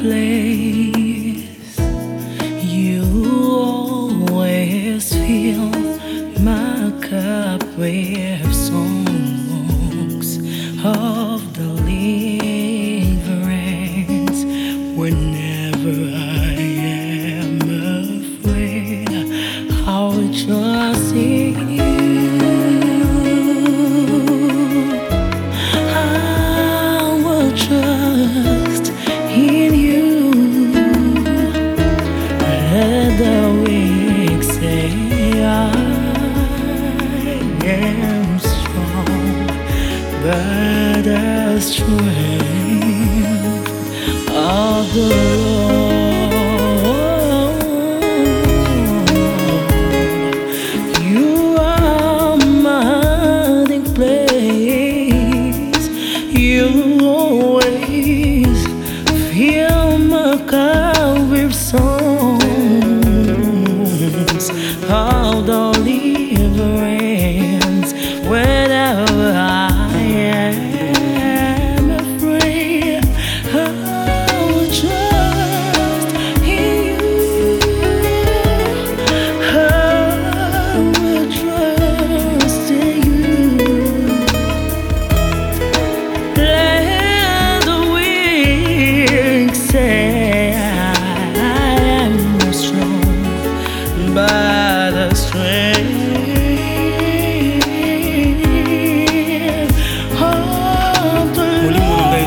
place. You always fill my cup with songs. Oh. that is strange. Although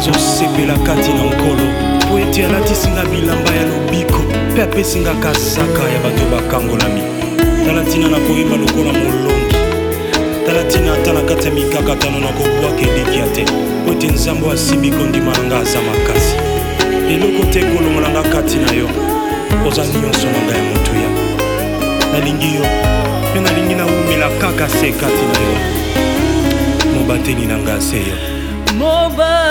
ezosepelaka ntina nkolo mpo ete alatisinga bilamba ya lobiko mpe apesingaka saka ya bato bakangolami tala ntina na koyeba lokola molongi tala ntina ata na kati ya mikakatano na kobwaka elikya te mpo ete nzambe asimbi kondima na nga aza makasi eloko te kolongola nga kati na yo oza nyonso na ngai ya motuya nalingi yo mpe nalingi nawumela kaka se kati na yo mobateli na nga se yo Mobile.